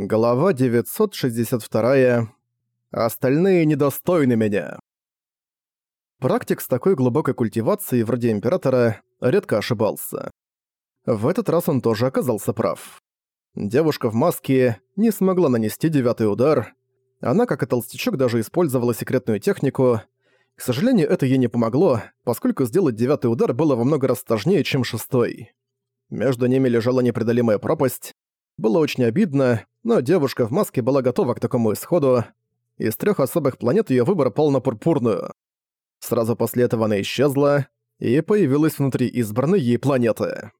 Глава 962. Остальные недостойны меня. Практик с такой глубокой культивацией, вроде Императора, редко ошибался. В этот раз он тоже оказался прав. Девушка в маске не смогла нанести девятый удар. Она, как и толстячок, даже использовала секретную технику. К сожалению, это ей не помогло, поскольку сделать девятый удар было во много раз сложнее, чем шестой. Между ними лежала непреодолимая пропасть. Было очень обидно, но девушка в маске была готова к такому исходу. Из трех особых планет ее выбор пал на пурпурную. Сразу после этого она исчезла и появилась внутри избранной ей планеты.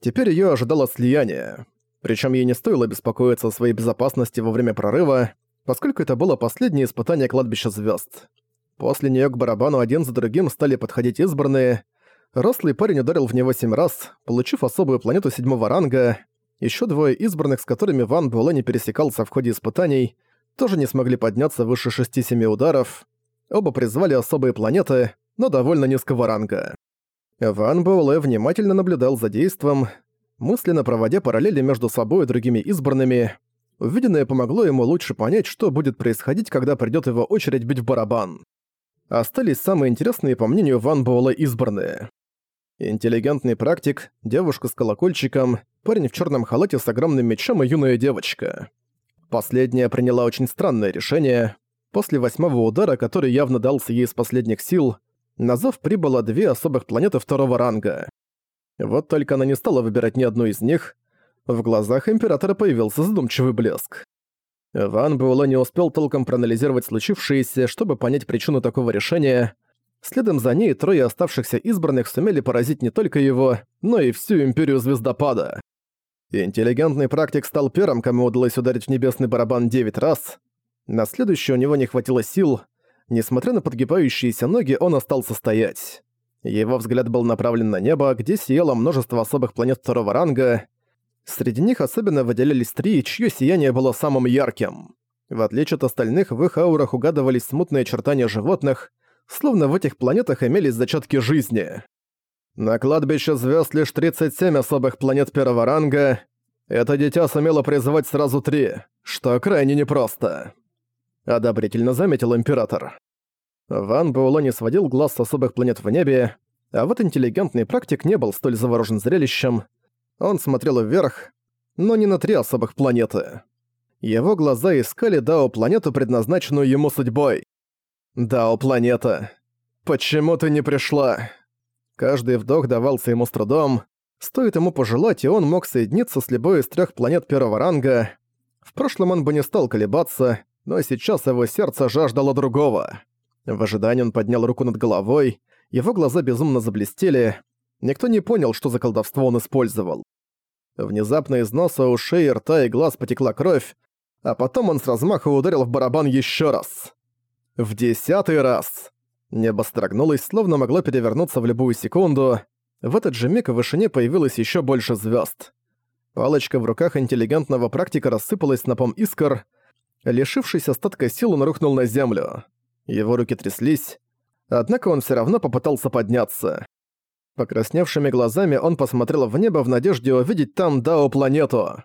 Теперь ее ожидало слияние. Причем ей не стоило беспокоиться о своей безопасности во время прорыва, поскольку это было последнее испытание кладбища звезд. После нее к барабану один за другим стали подходить избранные. Рослый парень ударил в него семь раз, получив особую планету седьмого ранга, еще двое избранных, с которыми Ван Буэлэ не пересекался в ходе испытаний, тоже не смогли подняться выше 6-7 ударов. Оба призвали особые планеты, но довольно низкого ранга. Ван Буэлэ внимательно наблюдал за действом, мысленно проводя параллели между собой и другими избранными. Увиденное помогло ему лучше понять, что будет происходить, когда придёт его очередь бить в барабан. Остались самые интересные, по мнению Ван Буэлэ, избранные. Интеллигентный практик, девушка с колокольчиком, парень в черном халате с огромным мечом и юная девочка. Последняя приняла очень странное решение. После восьмого удара, который явно дался ей из последних сил, на зов прибыло две особых планеты второго ранга. Вот только она не стала выбирать ни одну из них. В глазах Императора появился задумчивый блеск. Ван Буэлэ не успел толком проанализировать случившееся, чтобы понять причину такого решения. Следом за ней трое оставшихся избранных сумели поразить не только его, но и всю Империю Звездопада. Интеллигентный практик стал первым, кому удалось ударить в небесный барабан 9 раз. На следующий у него не хватило сил. Несмотря на подгибающиеся ноги, он остался стоять. Его взгляд был направлен на небо, где сияло множество особых планет второго ранга. Среди них особенно выделялись три, чье сияние было самым ярким. В отличие от остальных, в их аурах угадывались смутные очертания животных, словно в этих планетах имелись зачатки жизни. На кладбище звезд лишь 37 особых планет первого ранга. Это дитя сумело призывать сразу три, что крайне непросто. Одобрительно заметил Император. Ван Буэлло не сводил глаз с особых планет в небе, а вот интеллигентный практик не был столь заворожен зрелищем. Он смотрел вверх, но не на три особых планеты. Его глаза искали Дао-планету, предназначенную ему судьбой. «Дао-планета, почему ты не пришла?» Каждый вдох давался ему с трудом. Стоит ему пожелать, и он мог соединиться с любой из трех планет первого ранга. В прошлом он бы не стал колебаться, но сейчас его сердце жаждало другого. В ожидании он поднял руку над головой, его глаза безумно заблестели. Никто не понял, что за колдовство он использовал. Внезапно из носа, ушей, рта и глаз потекла кровь, а потом он с размаха ударил в барабан еще раз. В десятый раз. Небо строгнулось, словно могло перевернуться в любую секунду. В этот же миг в вышине появилось еще больше звезд. Палочка в руках интеллигентного практика рассыпалась снопом искр. Лишившись остатка сил, он рухнул на землю. Его руки тряслись, однако он все равно попытался подняться. Покрасневшими глазами он посмотрел в небо в надежде увидеть там Дао-планету.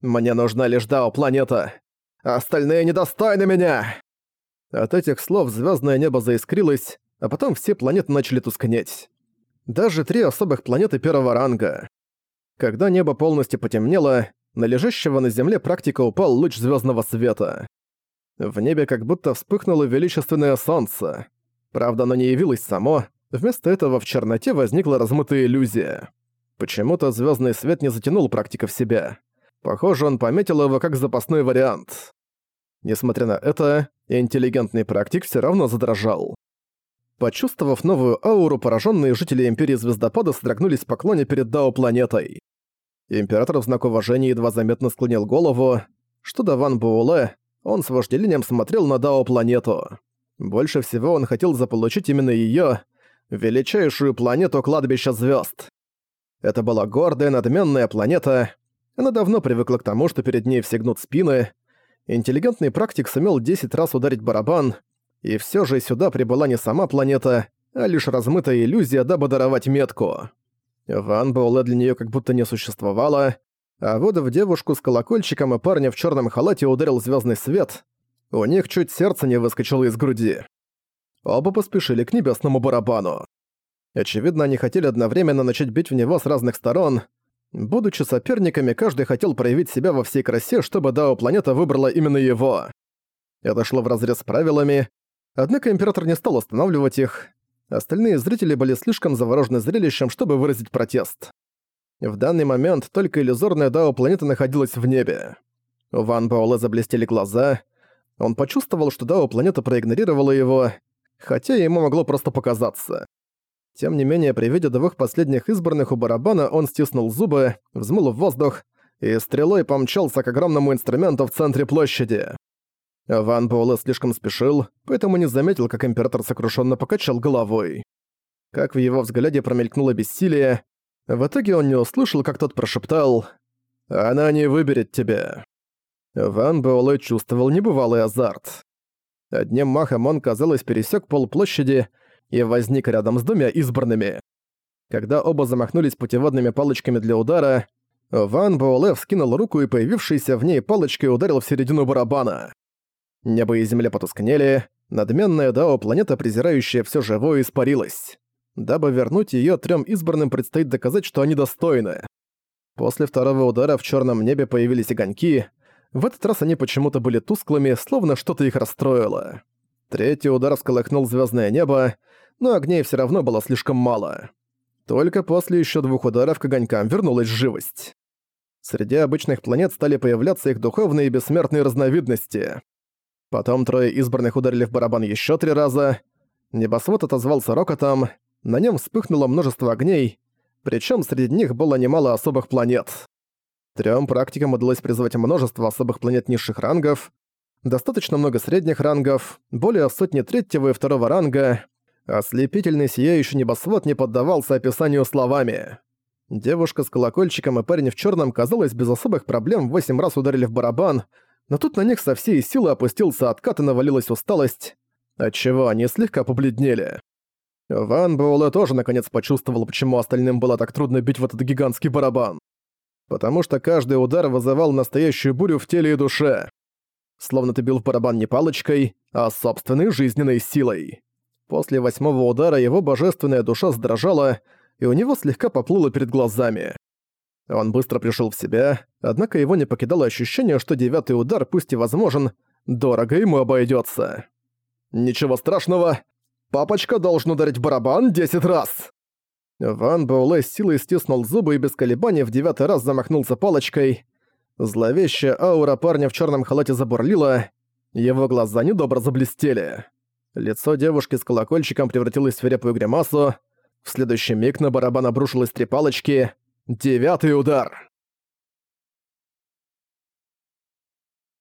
«Мне нужна лишь Дао-планета. Остальные недостойны меня!» От этих слов звездное небо заискрилось, а потом все планеты начали тускнеть. Даже три особых планеты первого ранга. Когда небо полностью потемнело, на лежащего на земле практика упал луч звездного света. В небе как будто вспыхнуло величественное солнце. Правда, оно не явилось само, вместо этого в черноте возникла размытая иллюзия. Почему-то звездный свет не затянул практика в себя. Похоже, он пометил его как запасной вариант. Несмотря на это, интеллигентный практик все равно задрожал. Почувствовав новую ауру, пораженные жители Империи Звездопада содрогнулись в поклоне перед Дао-планетой. Император в знак уважения едва заметно склонил голову. Что до Ван Буэлэ, он с вожделением смотрел на Дао-планету. Больше всего он хотел заполучить именно её, величайшую планету кладбища звёзд. Это была гордая, надменная планета. Она давно привыкла к тому, что перед ней всегнут спины, интеллигентный практик сумел 10 раз ударить барабан, и все же сюда прибыла не сама планета, а лишь размытая иллюзия, дабы даровать метку. Ван Буэлэ для нее как будто не существовало, А вот в девушку с колокольчиком и парня в черном халате ударил звездный свет. У них чуть сердце не выскочило из груди. Оба поспешили к небесному барабану. Очевидно, они хотели одновременно начать бить в него с разных сторон. Будучи соперниками, каждый хотел проявить себя во всей красе, чтобы Дао Планета выбрала именно его. Это шло вразрез с правилами, однако Император не стал останавливать их. Остальные зрители были слишком заворожены зрелищем, чтобы выразить протест. В данный момент только иллюзорная Дао Планета находилась в небе. У Ван Баоле заблестели глаза. Он почувствовал, что Дао Планета проигнорировала его, хотя ему могло просто показаться. Тем не менее, при виде двух последних избранных у барабана он стиснул зубы, взмыл в воздух и стрелой помчался к огромному инструменту в центре площади. Ван Буэлэ слишком спешил, поэтому не заметил, как император сокрушенно покачал головой. Как в его взгляде промелькнуло бессилие, в итоге он не услышал, как тот прошептал «Она не выберет тебя». Ван Буэлэ чувствовал небывалый азарт. Одним махом он, казалось, пересек полплощади и возник рядом с двумя избранными. Когда оба замахнулись путеводными палочками для удара, Ван Буэлэ вскинул руку и появившийся в ней палочкой ударил в середину барабана. Небо и земля потускнели, надменная Дао планета, презирающая все живое, испарилась. Дабы вернуть ее трем избранным предстоит доказать, что они достойны. После второго удара в черном небе появились огоньки. В этот раз они почему-то были тусклыми, словно что-то их расстроило. Третий удар всколыхнул звездное небо, но огней все равно было слишком мало. Только после еще двух ударов к огонькам вернулась живость. Среди обычных планет стали появляться их духовные и бессмертные разновидности. Потом трое избранных ударили в барабан еще три раза. Небосвод отозвался рокотом, на нем вспыхнуло множество огней, причем среди них было немало особых планет. Трем практикам удалось призвать множество особых планет низших рангов, достаточно много средних рангов, более сотни третьего и второго ранга, Ослепительный сияющий небосвод не поддавался описанию словами. Девушка с колокольчиком и парень в черном, казалось, без особых проблем восемь раз ударили в барабан, но тут на них со всей силы опустился откат и навалилась усталость, отчего они слегка побледнели. Ван Буэлэ тоже наконец почувствовал, почему остальным было так трудно бить в этот гигантский барабан. Потому что каждый удар вызывал настоящую бурю в теле и душе. Словно ты бил в барабан не палочкой, а собственной жизненной силой. После восьмого удара его божественная душа сдрожала, и у него слегка поплыло перед глазами. Он быстро пришел в себя, однако его не покидало ощущение, что девятый удар, пусть и возможен, дорого ему обойдется. «Ничего страшного, папочка должен ударить барабан десять раз!» Ван Боулэ с силой стиснул зубы и без колебаний в девятый раз замахнулся палочкой. Зловещая аура парня в черном халате забурлила, его глаза недобро заблестели. Лицо девушки с колокольчиком превратилось в свирепую гримасу. В следующий миг на барабан обрушилось три палочки. Девятый удар.